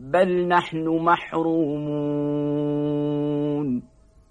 بل نحن محرومون.